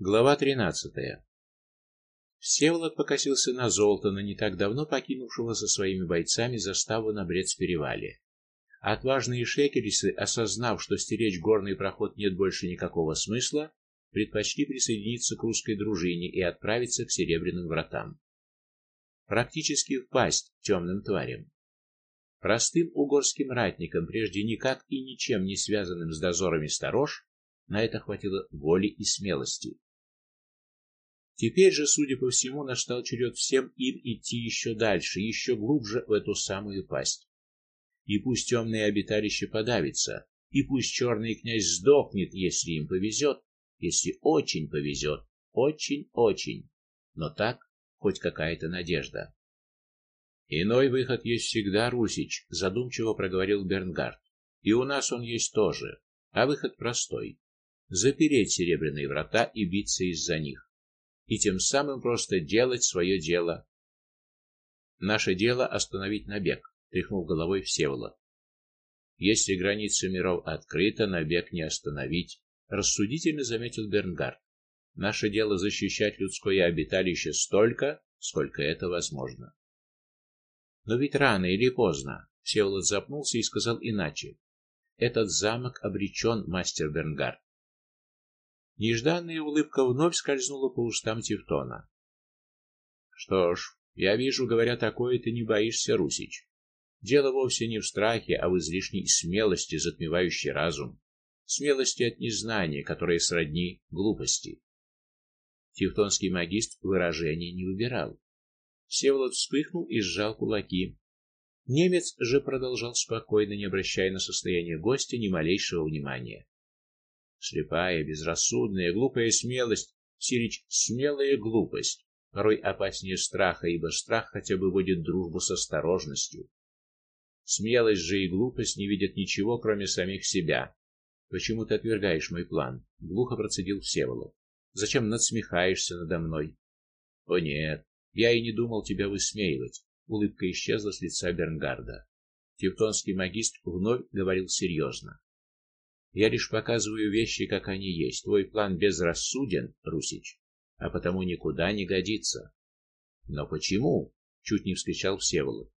Глава 13. Всеволод покосился на Золтана, не так давно покинувшего со своими бойцами заставу на Брец-перевале. Отважные шекерисы, осознав, что стеречь горный проход нет больше никакого смысла, предпочли присоединиться к русской дружине и отправиться к Серебряным вратам. Практически впасть темным тварям. Простым угорским ратникам, прежде никак и ничем не связанным с дозорами сторож, на это хватило воли и смелости. Теперь же, судя по всему, настал черед всем им идти еще дальше, еще глубже в эту самую пасть. И пусть темное обиталище подавится, и пусть черный князь сдохнет, если им повезет, если очень повезет, очень-очень. Но так хоть какая-то надежда. Иной выход есть всегда, Русич, задумчиво проговорил Бернгард. И у нас он есть тоже, а выход простой: запереть серебряные врата и биться из-за них и тем самым просто делать свое дело. Наше дело остановить набег, тряхнул головой Всеволод. Если граница миров открыта, набег не остановить, рассудительно заметил Бернгард. Наше дело защищать людское обиталище столько, сколько это возможно. Но ведь рано или поздно, Всеволод запнулся и сказал иначе. Этот замок обречен, мастер Бернгард. Нежданная улыбка вновь скользнула по устам Тевтона. Что ж, я вижу, говоря такое, ты не боишься, Русич. Дело вовсе не в страхе, а в излишней смелости, затмевающей разум, смелости от незнания, которая сродни глупости. Тевтонский магист выражения не выбирал. Всеволод вспыхнул и сжал кулаки. Немец же продолжал спокойно, не обращая на состояние гостя ни малейшего внимания. Слепая, безрассудная, глупая смелость, Сирич, смелая глупость, порой опаснее страха, ибо страх хотя бы вводит дружбу с осторожностью. Смелость же и глупость не видят ничего, кроме самих себя. Почему ты отвергаешь мой план? глухо процедил Всеволод. Зачем надсмехаешься надо мной? О нет, я и не думал тебя высмеивать. Улыбка исчезла с лица Бернгарда. Тевтонский магист вновь говорил серьезно. Я лишь показываю вещи, как они есть. Твой план безрассуден, Русич, а потому никуда не годится. Но почему? чуть не вскричал Всеволод.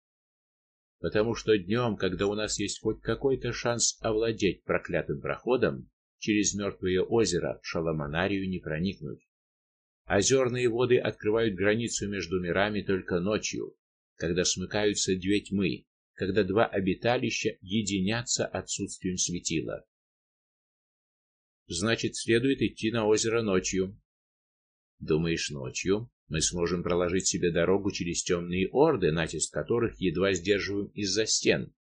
Потому что днем, когда у нас есть хоть какой-то шанс овладеть проклятым проходом, через мертвое озеро в Шаламанарию не проникнуть. Озерные воды открывают границу между мирами только ночью, когда смыкаются две тьмы, когда два обиталища единятся отсутствием светила. Значит, следует идти на озеро ночью. Думаешь, ночью мы сможем проложить себе дорогу через темные орды, натиск которых едва сдерживаем из-за стен?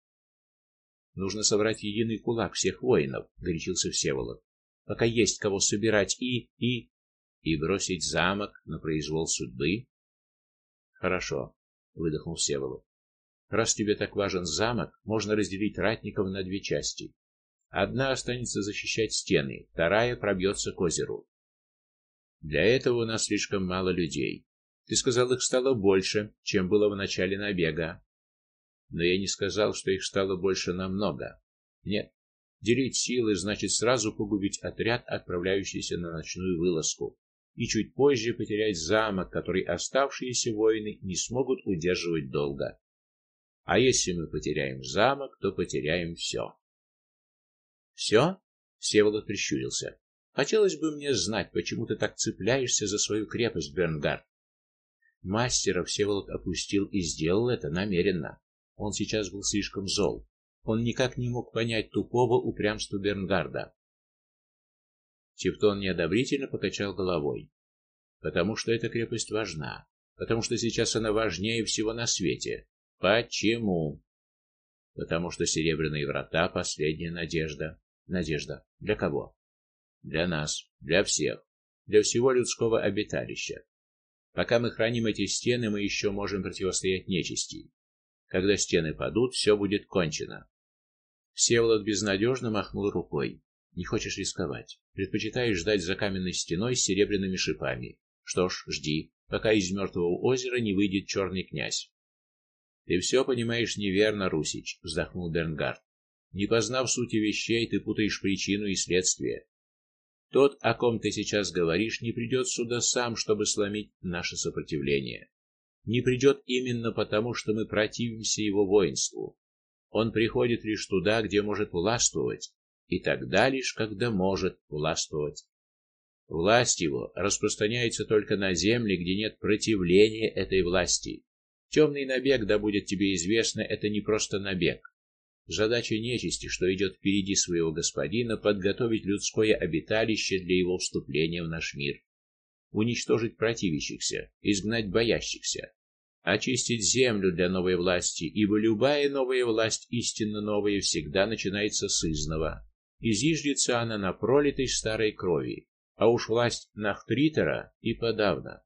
Нужно собрать единый кулак всех воинов, горячился Всеволод. Пока есть кого собирать и и и бросить замок на произвол судьбы. Хорошо, выдохнул Всеволод. Раз тебе так важен замок, можно разделить ратников на две части. Одна останется защищать стены, вторая пробьется к озеру. Для этого у нас слишком мало людей. Ты сказал, их стало больше, чем было в начале набега. Но я не сказал, что их стало больше намного. Нет. Делить силы значит сразу погубить отряд, отправляющийся на ночную вылазку, и чуть позже потерять замок, который оставшиеся воины не смогут удерживать долго. А если мы потеряем замок, то потеряем все. Все? Всеволод прищурился. Хотелось бы мне знать, почему ты так цепляешься за свою крепость, Бернгард. Мастера Всеволод опустил и сделал это намеренно. Он сейчас был слишком зол. Он никак не мог понять тупого упрямства Бернгарда. Тевтон неодобрительно покачал головой. Потому что эта крепость важна, потому что сейчас она важнее всего на свете. Почему? Потому что серебряные врата последняя надежда. Надежда. Для кого? Для нас, для всех, для всего людского обиталища. Пока мы храним эти стены, мы еще можем противостоять нечисти. Когда стены падут, все будет кончено. Всеволод безнадежно махнул рукой. Не хочешь рисковать. Предпочитаешь ждать за каменной стеной с серебряными шипами. Что ж, жди, пока из мертвого озера не выйдет черный князь. Ты все понимаешь неверно, Русич, вздохнул Бернгард. Не познав сути вещей, ты путаешь причину и следствие. Тот, о ком ты сейчас говоришь, не придет сюда сам, чтобы сломить наше сопротивление. Не придет именно потому, что мы противимся его воинству. Он приходит лишь туда, где может властвовать, и тогда лишь, когда может властвовать. Власть его распространяется только на земли, где нет противления этой власти. Темный набег, да будет тебе известно, это не просто набег. Задача нечисти, что идет впереди своего господина, подготовить людское обиталище для его вступления в наш мир, уничтожить противящихся, изгнать боящихся, очистить землю для новой власти, ибо любая новая власть, истинно новая, всегда начинается с изного, и она на пролитой старой крови, а уж власть Нахтритера и подавно.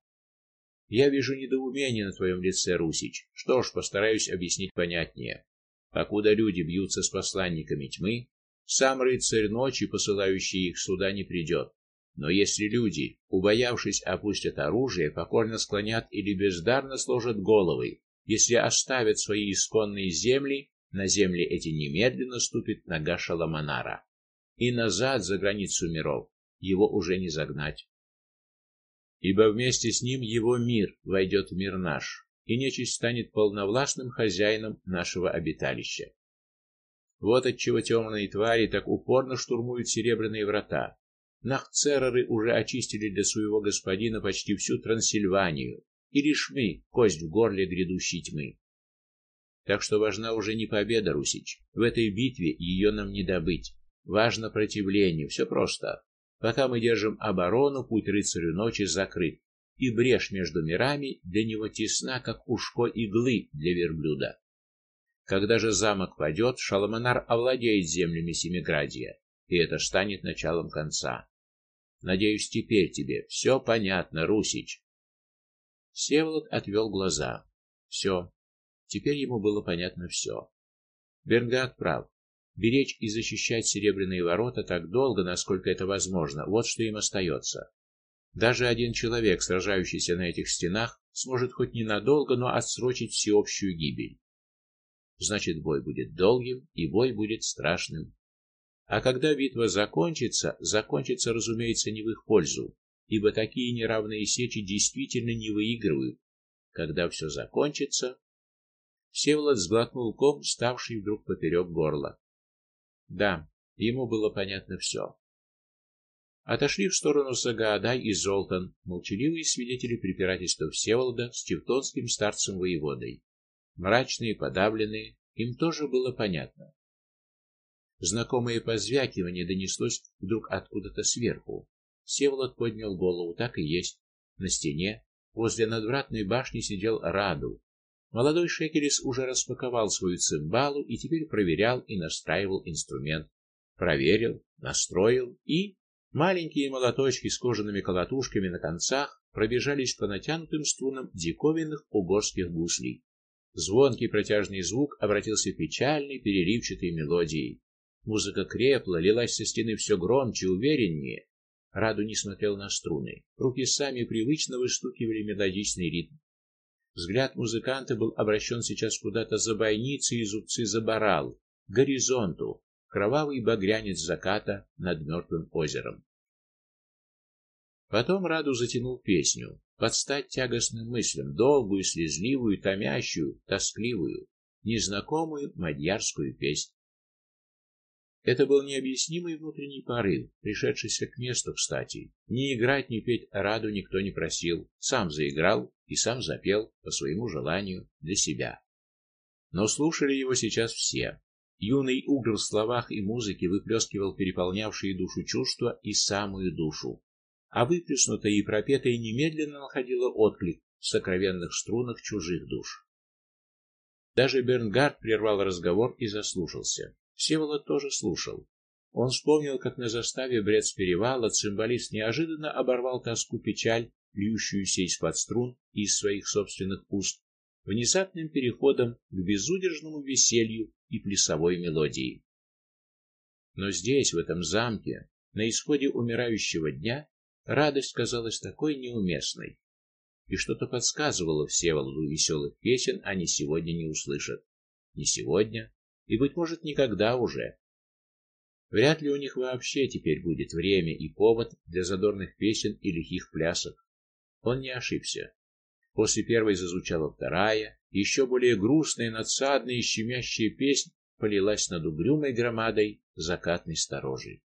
Я вижу недоумение на твоем лице, Русич. Что ж, постараюсь объяснить понятнее. Покуда люди бьются с посланниками тьмы, сам рыцарь ночи, посылающий их сюда, не придет. Но если люди, убоявшись, опустят оружие, покорно склонят или бездарно сложат головы, если оставят свои исконные земли, на земли эти немедленно ступит нога Шаламанара. И назад за границу миров его уже не загнать. Ибо вместе с ним его мир войдет в мир наш и нечисть станет полновластным хозяином нашего обиталища. Вот отчего темные твари так упорно штурмуют серебряные врата. Нахцереры уже очистили для своего господина почти всю Трансильванию, и лишь мы кость в горле грядущей тьмы. Так что важна уже не победа, Русич. В этой битве ее нам не добыть. Важно противление, все просто. Пока мы держим оборону, путь рыцарю ночи закрыт и брешь между мирами для него тесна, как ушко иглы для верблюда. Когда же замок падет, Шаламанар овладеет землями Семиградия, и это станет началом конца. Надеюсь, теперь тебе все понятно, Русич. Всеволод отвел глаза. Все. Теперь ему было понятно все. Бернгард прав. Беречь и защищать серебряные ворота так долго, насколько это возможно, вот что им остается. Даже один человек, сражающийся на этих стенах, сможет хоть ненадолго, но отсрочить всеобщую гибель. Значит, бой будет долгим, и бой будет страшным. А когда битва закончится, закончится, разумеется, не в их пользу, ибо такие неравные сечи действительно не выигрывают. Когда все закончится, Всеволод сглотнул ком, ставший вдруг поперек горла. Да, ему было понятно все. Отошли в сторону Сагаадай и Золтан, молчаливые свидетели препирательства Всеволода с тевтонским старцем-воеводой. Мрачные, подавленные, им тоже было понятно. Знакомое позвякивание донеслось вдруг откуда-то сверху. Всеволод поднял голову, так и есть. На стене, возле надвратной башни сидел Раду. Молодой Шекелес уже распаковал свою цимбалу и теперь проверял и настраивал инструмент. Проверил, настроил и Маленькие молоточки с кожаными колотушками на концах пробежались по натянутым струнам диковинных угорских гуслей. Звонкий протяжный звук обратился в печальной переливчатой мелодией. Музыка крепла, лилась со стены все громче, увереннее. Раду не смотрел на струны. Руки сами привычно выстукивали мелодичный ритм. Взгляд музыканта был обращен сейчас куда-то за бойницы и зубцы забарал, к горизонту, кровавый багрянец заката над мертвым озером. Потом Раду затянул песню, под стать тягостным мыслям, долгую, слезливую, томящую, тоскливую, незнакомую мадьярскую песню. Это был необъяснимый внутренний порыв, пришедшийся к месту, кстати. Ни играть, ни петь Раду никто не просил, сам заиграл и сам запел по своему желанию для себя. Но слушали его сейчас все, Юный угр в словах и музыке выплескивал переполнявшие душу чувства и самую душу, а выплеснутое и пропетое немедленно находило отклик в сокровенных струнах чужих душ. Даже Бернгард прервал разговор и заслушался. Всеволод тоже слушал. Он вспомнил, как на заставе бред с перевала цимбалист неожиданно оборвал тоску печаль, льющуюся из-под струн и из своих собственных уст, внезапным переходом к безудержному веселью и плясовой мелодии. Но здесь, в этом замке, на исходе умирающего дня, радость казалась такой неуместной, и что-то подсказывало Всеволоду веселых песен они сегодня не услышат. Не сегодня, и быть может, никогда уже. Вряд ли у них вообще теперь будет время и повод для задорных песен и лихих плясок. Он не ошибся. После первой зазвучала вторая, еще более грустная, надсадная и щемящая песня полилась над угрюмой громадой закатной сторожей.